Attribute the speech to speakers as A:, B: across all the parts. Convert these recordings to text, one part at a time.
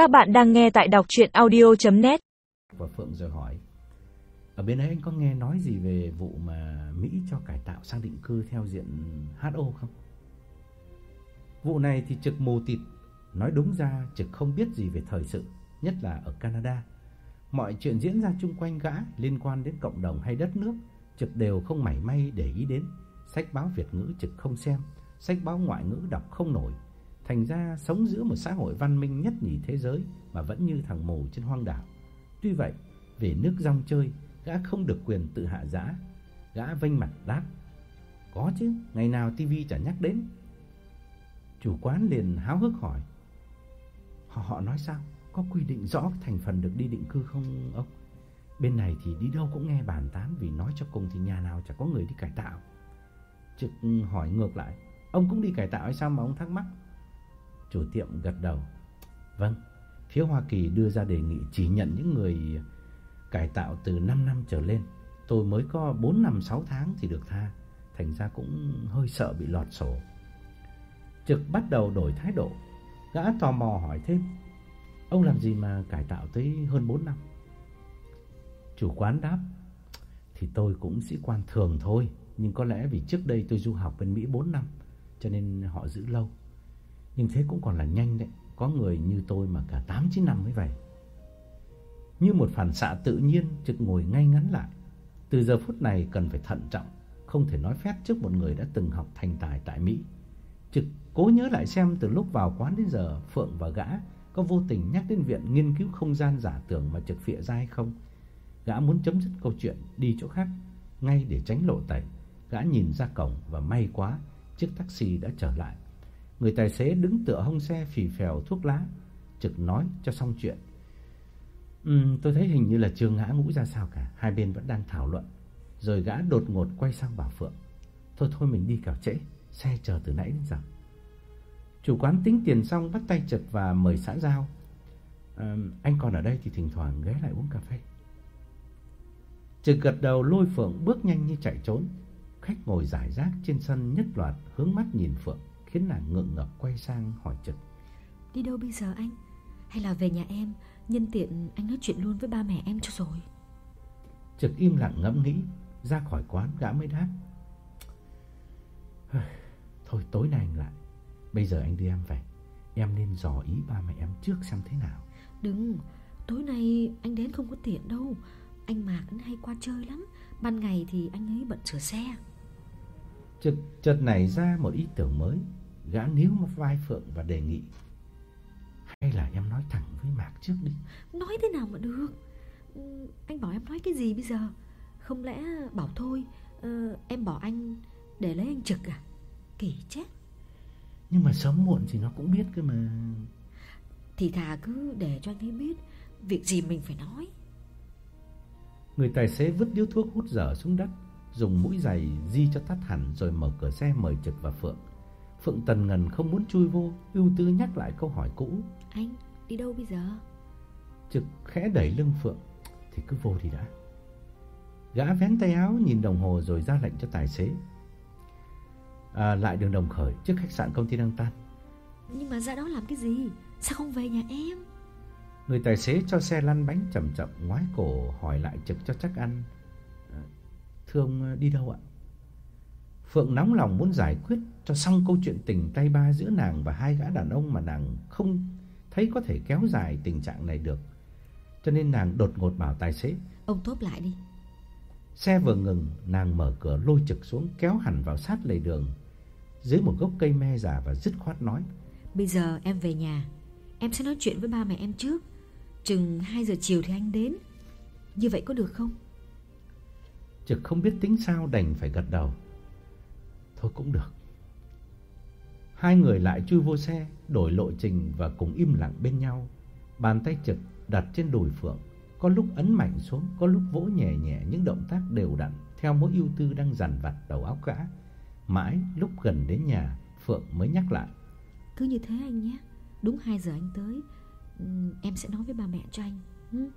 A: Các bạn đang nghe tại đọc audio net.
B: Và Phượng rồi hỏi, Ở bên ấy anh có nghe nói gì về vụ mà Mỹ cho cải tạo sang định cư theo diện HO không? Vụ này thì trực mù tịt, Nói đúng ra trực không biết gì về thời sự, Nhất là ở Canada. Mọi chuyện diễn ra chung quanh gã liên quan đến cộng đồng hay đất nước Trực đều không mảy may để ý đến. Sách báo Việt ngữ trực không xem, Sách báo ngoại ngữ đọc không nổi. Thành ra sống giữa một xã hội văn minh nhất nhì thế giới Mà vẫn như thằng mù trên hoang đảo. Tuy vậy, về nước rong chơi, Gã không được quyền tự hạ giá. Gã vênh mặt đáp, Có chứ, ngày nào tivi chả nhắc đến. Chủ quán liền háo hức hỏi, Họ họ nói sao? Có quy định rõ thành phần được đi định cư không, ông? Bên này thì đi đâu cũng nghe bàn tán Vì nói cho cùng thì nhà nào chả có người đi cải tạo. Trực hỏi ngược lại, Ông cũng đi cải tạo hay sao mà ông thắc mắc? Chủ tiệm gật đầu. Vâng Phía Hoa Kỳ đưa ra đề nghị chỉ nhận những người cải tạo từ 5 năm trở lên. Tôi mới có 4 năm 6 tháng thì được tha. Thành ra cũng hơi sợ bị lọt sổ. Trực bắt đầu đổi thái độ, Gã tò mò hỏi thêm. Ông làm gì mà cải tạo tới hơn 4 năm? Chủ quán đáp, Thì tôi cũng sĩ quan thường thôi, Nhưng có lẽ vì trước đây tôi du học bên Mỹ 4 năm, Cho nên họ giữ lâu. Nhưng thế cũng còn là nhanh đấy Có người như tôi mà cả 8-9 năm mới về Như một phản xạ tự nhiên Trực ngồi ngay ngắn lại Từ giờ phút này cần phải thận trọng Không thể nói phép trước một người đã từng học thành tài tại Mỹ Trực cố nhớ lại xem từ lúc vào quán đến giờ Phượng và gã có vô tình nhắc đến viện nghiên cứu không gian giả tưởng mà trực phịa ra hay không. Gã muốn chấm dứt câu chuyện đi chỗ khác ngay để tránh lộ tẩy. Gã nhìn ra cổng và may quá, chiếc taxi đã trở lại. Người tài xế đứng tựa hông xe phì phèo thuốc lá, trực nói cho xong chuyện. Ừm, tôi thấy hình như là chưa ngã ngũ ra sao cả, hai bên vẫn đang thảo luận. Rồi gã đột ngột quay sang bảo Phượng. Thôi thôi mình đi cào trễ, xe chờ từ nãy đến giờ. Chủ quán tính tiền xong bắt tay Trực và mời xã giao. À, anh còn ở đây thì thỉnh thoảng ghé lại uống cà phê. Trực gật đầu lôi Phượng bước nhanh như chạy trốn. Khách ngồi giải rác trên sân nhất loạt hướng mắt nhìn Phượng, khiến nàng ngượng ngập quay sang hỏi Trực.
C: Đi đâu bây giờ anh? Hay là về nhà em, nhân tiện anh nói chuyện luôn với ba mẹ em cho rồi.
B: Trực im lặng ngẫm nghĩ, ra khỏi quán gã mới đáp. Thôi tối nay anh lại Bây giờ anh đưa em về Em nên dò ý ba mẹ em trước xem thế nào
C: Đừng Tối nay anh đến không có tiện đâu Anh Mạc hay qua chơi lắm Ban ngày thì anh ấy bận sửa xe
B: Chợt, chợt nảy ra một ý tưởng mới Gã níu một vai Phượng và đề nghị Hay là em nói thẳng với Mạc trước đi.
C: Nói thế nào mà được? Ừ, Anh bảo em nói cái gì bây giờ? Không lẽ bảo thôi uh, Em bỏ anh để lấy anh Trực à? Kỳ chết.
B: Nhưng mà sớm muộn thì nó cũng biết cơ mà.
C: Thì thà cứ để cho anh ấy biết Việc gì mình phải nói.
B: Người tài xế vứt điếu thuốc hút dở xuống đất Dùng mũi giày di cho tắt hẳn Rồi mở cửa xe mời Trực và Phượng Phượng tần ngần không muốn chui vô Ưu tư nhắc lại câu hỏi cũ.
C: Anh đi đâu bây giờ?
B: Trực khẽ đẩy lưng Phượng Thì cứ vô đi đã. Gã vén tay áo nhìn đồng hồ rồi ra lệnh cho tài xế. À, Lại đường đồng khởi trước khách sạn công ty đang tan.
C: Nhưng mà ra đó làm cái gì? Sao không về nhà em?
B: Người tài xế cho xe lăn bánh chậm chậm ngoái cổ hỏi lại trực cho chắc ăn. À, Thưa ông đi đâu ạ Phượng nóng lòng muốn giải quyết cho xong câu chuyện tình tay ba giữa nàng và hai gã đàn ông mà nàng không thấy có thể kéo dài tình trạng này được. Cho nên nàng đột ngột bảo tài xế.
C: Ông thốt lại đi.
B: Xe vừa ngừng, nàng mở cửa lôi trực xuống kéo hẳn vào sát lề đường. Dưới một gốc cây me già và dứt khoát nói.
C: Bây giờ em về nhà, em sẽ nói chuyện với ba mẹ em trước. Chừng 2 giờ chiều thì anh đến. Như vậy có được không?
B: Trực không biết tính sao đành phải gật đầu. Thôi cũng được. Hai người lại chui vô xe, đổi lộ trình và cùng im lặng bên nhau. Bàn tay Trực đặt trên đùi Phượng, có lúc ấn mạnh xuống, có lúc vỗ nhẹ nhẹ những động tác đều đặn theo mối ưu tư đang dằn vặt đầu óc gã. Mãi lúc gần đến nhà, Phượng mới nhắc lại.
C: Cứ như thế anh nhé, đúng 2 giờ anh tới, em sẽ nói với ba mẹ cho anh. Ừ.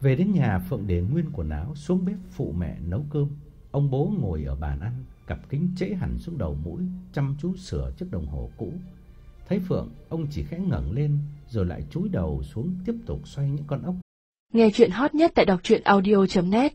B: Về đến nhà, Phượng để nguyên quần áo xuống bếp phụ mẹ nấu cơm. Ông bố ngồi ở bàn ăn, cặp kính trễ hẳn xuống đầu mũi, chăm chú sửa chiếc đồng hồ cũ. Thấy Phượng, ông chỉ khẽ ngẩng lên rồi lại chúi đầu xuống tiếp tục xoay những con ốc.
A: Nghe chuyện hot nhất tại đọc truyện audio.net